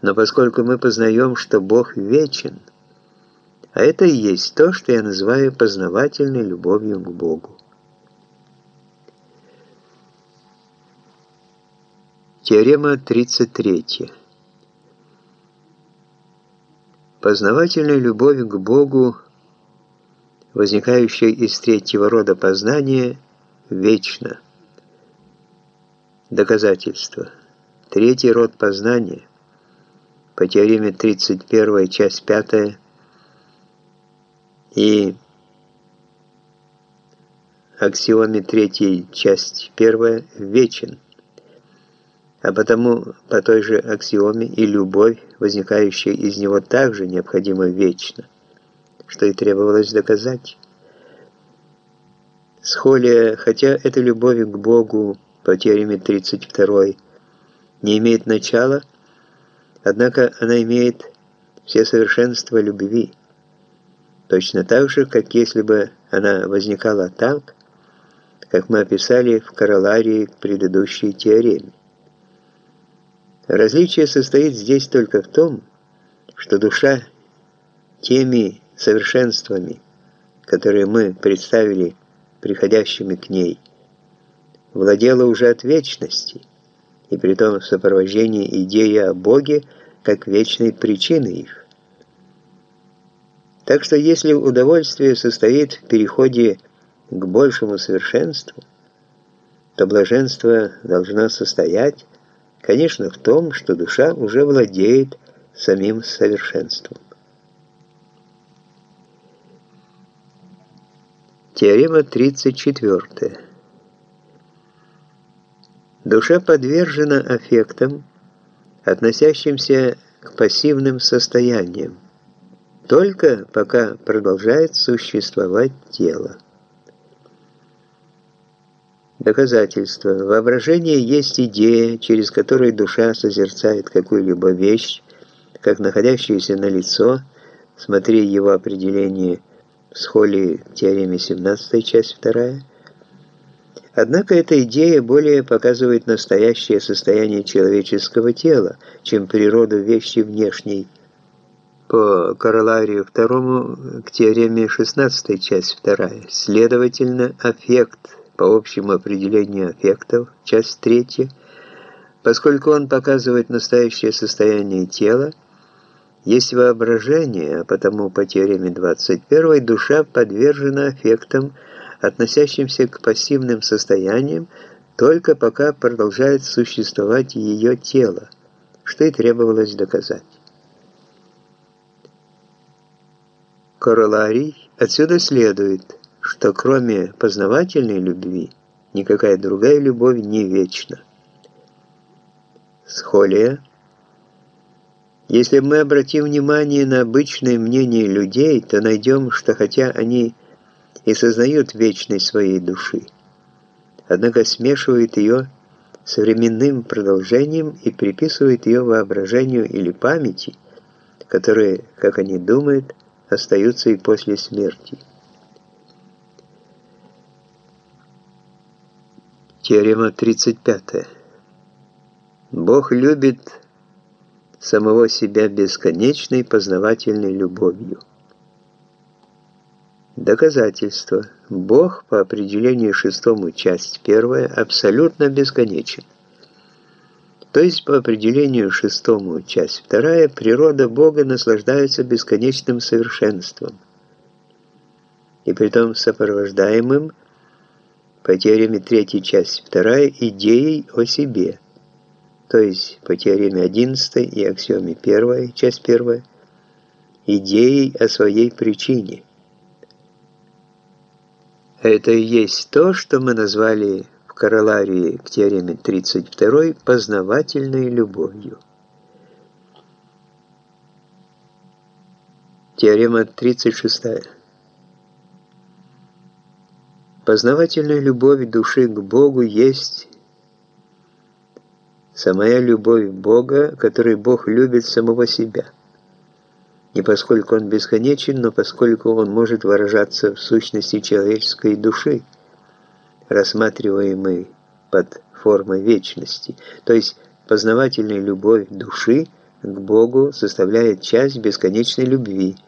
Но поскольку мы познаем, что Бог вечен, а это и есть то, что я называю познавательной любовью к Богу. Теорема 33. Познавательная любовь к Богу, возникающая из третьего рода познания, вечна. Доказательство. Третий род познания по теореме 31, часть 5 и аксиоме 3, часть 1 вечен, а потому по той же аксиоме и любовь, возникающая из него, также необходима вечно, что и требовалось доказать. Схолия, хотя эта любовь к Богу по теореме 32 не имеет начала, Однако она имеет все совершенства любви, точно так же, как если бы она возникала так, как мы описали в короларии предыдущей теореме. Различие состоит здесь только в том, что душа теми совершенствами, которые мы представили приходящими к ней, владела уже от вечности, и при том в сопровождении идеи о Боге – как вечной причины их. Так что если удовольствие состоит в переходе к большему совершенству, то блаженство должно состоять, конечно, в том, что душа уже владеет самим совершенством. Теорема 34. Душа подвержена аффектам, относящимся к пассивным состояниям, только пока продолжает существовать тело. Доказательство. Воображение есть идея, через которую душа созерцает какую-либо вещь, как находящуюся на лицо, смотри его определение в схоле теореме 17, часть 2, Однако эта идея более показывает настоящее состояние человеческого тела, чем природу вещи внешней. По короларию второму к теореме 16, часть 2. Следовательно, аффект по общему определению аффектов, часть 3, поскольку он показывает настоящее состояние тела, есть воображение, а потому по теореме 21 душа подвержена аффектам, относящимся к пассивным состояниям, только пока продолжает существовать ее тело, что и требовалось доказать. Короларий отсюда следует, что кроме познавательной любви, никакая другая любовь не вечна. Схолия. Если мы обратим внимание на обычное мнение людей, то найдем, что хотя они и сознают вечность своей души, однако смешивают ее с временным продолжением и приписывают ее воображению или памяти, которые, как они думают, остаются и после смерти. Теорема 35. Бог любит самого себя бесконечной познавательной любовью. Доказательство. Бог по определению шестому, часть первая, абсолютно бесконечен. То есть по определению шестому, часть вторая, природа Бога наслаждается бесконечным совершенством. И притом сопровождаемым по теореме третьей, часть вторая, идеей о себе. То есть по теореме 11 и аксиоме первая, часть первая, идеей о своей причине – это и есть то, что мы назвали в короларии к теореме 32 познавательной любовью. Теорема 36. Познавательная любовь души к Богу есть самая любовь Бога, которой Бог любит самого себя не поскольку он бесконечен, но поскольку он может выражаться в сущности человеческой души, рассматриваемой под формой вечности, то есть познавательная любовь души к Богу составляет часть бесконечной любви –